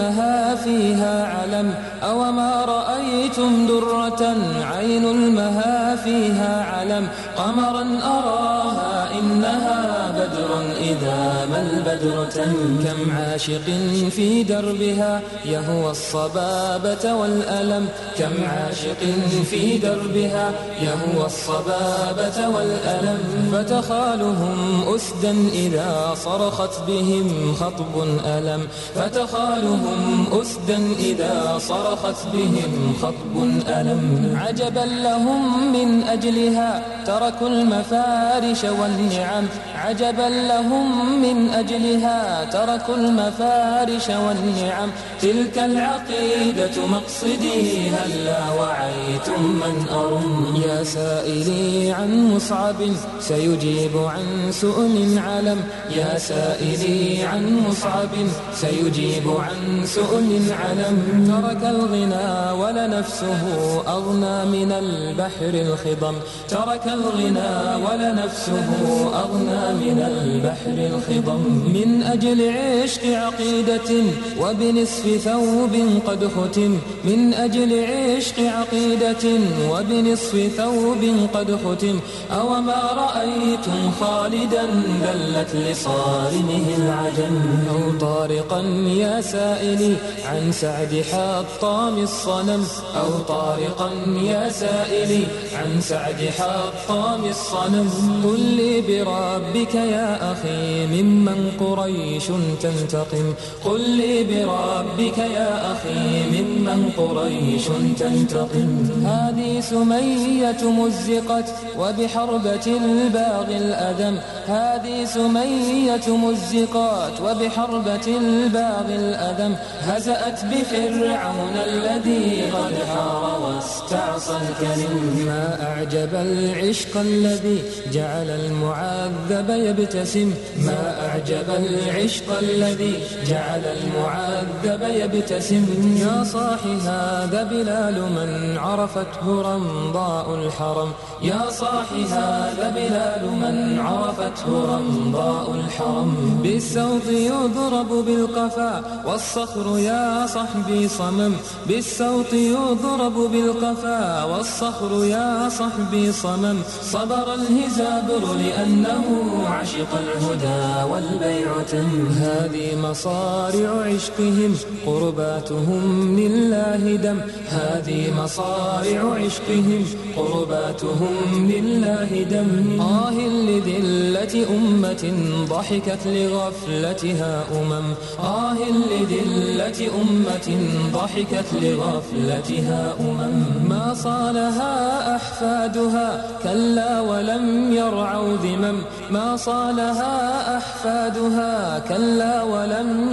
المها فيها علم. أوما رأيتم درة عين المها فيها علم. قمرا أراها إنها بدر إذا ما البدر كم عاشق في دربها يهوى الصبابة والألم. كم عاشق في دربها يهوى الصبابة والألم. فتخالهم أسدا إذا صرخت بهم خطب ألم. فتخالهم لهم أسدا إذا صرخت بهم خطب ألم. عجبا لهم من أجلها تركوا المفارش والنعم عجبا لهم من أجلها تركوا المفارش والنعم. تلك العقيدة مقصدي هلا وعيتم من أرم. يا سائلي عن مصعب سيجيب عن سؤل علم. يا سائلي عن مصعب سيجيب عن سؤل علم. ترك الغنى ولنفسه أغنى من البحر الخضم. ترك الغنى ولنفسه أغنى من البحر الخضم من أجل عشق عقيدة وبنصف ثوب قد ختم. من أجل عشق عقيدة وبنصف ثوب قد ختم. أو ما رأيتم خالدا دلت لصارمه العجم. أو طارقا يا سائل سائلي عن سعد حطام الصنم. أو طارقا يا سائلي عن سعد حطام الصنم. قل لي بربك يا أخي ممن قريش تنتقم. قل لي بربك يا أخي ممن قريش تنتقم. هذه سمية مزقت وبحربة الباغي الأدم. هذه سمية مزقات وبحربة الباغي الأدم. هزأت بفرعون الذي قد حار واستعصى الكريم. ما أعجب العشق الذي جعل المعذب يبتسم ما أعجب العشق الذي جعل المعذب يبتسم. يا صاح هذا بلال من عرفته رمضاء الحرم. يا صاح هذا بلال من عرفته رمضاء الحرم. بالسوط يضرب بالقفا والصخر يا صحبي صمم. بالسوط يضرب بالقفا والصخر يا صحبي صمم. صبر الهزابر لأنه عشق الهدى والبيع تم هذه مصارع عشقهم قرباتهم لله دم. هذه مصارع عشقهم قرباتهم لله دم. آه لذلة أمة ضحكت لغفلتها أمم. آه لذلة أمة ضحكت لغفلتها أمم. ما صالها أحفادها كلا ولم يرعوا ذمم. ما صالها أحفادها كلا ولم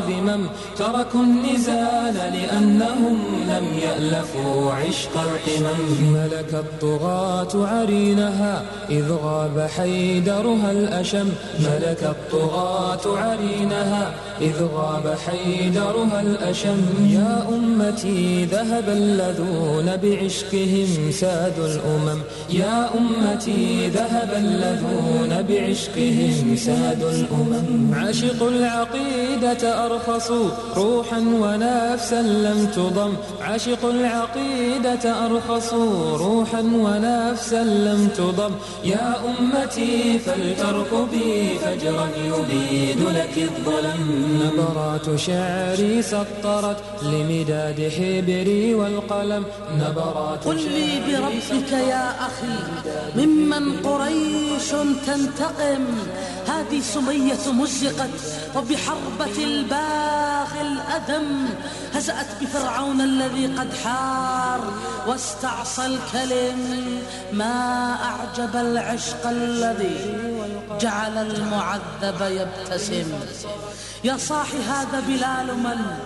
ذمم تركوا النزال لأنهم لم يألفوا عشق القمم ملك الطغاة عرينها إذ غاب حيدرها الأشم. ملك الطغاة عرينها إذ غاب حيدرها الأشم. يا أمتي ذهب الذون بعشقهم ساد الأمم. يا أمتي ذهب الذون بعشقهم ساد الأمم. عشقوا العقيدة أرخصوا روحا ونفسا لم تضم. عشقوا العقيدة أرخصوا روحا ونفسا لم تضم. يا أمتي فلترقبي فجرا يبيد لك الظلم. نبرات شعري سطرت لمداد حبري والقلم. نبرات قل لي بربك يا أخي ممن قريش تنتقم؟ هذه سمية مزقت وبحربة الباغي الأدم هزأت بفرعون الذي قد حار واستعصى الكلم ما أعجب العشق الذي جعل المعذب يبتسم. يا صاحي هذا بلال من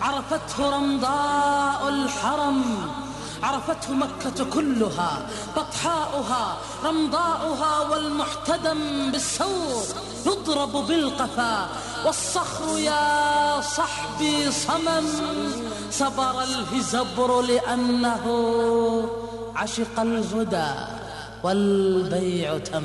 عرفته رمضاء الحرم عرفته مكة كلها بطحاؤها رمضاؤها والمحتدم بالسور يضرب بالقفا والصخر يا صحبي صمم صبر الهزبر لأنه عشق الهدى والبيع تم.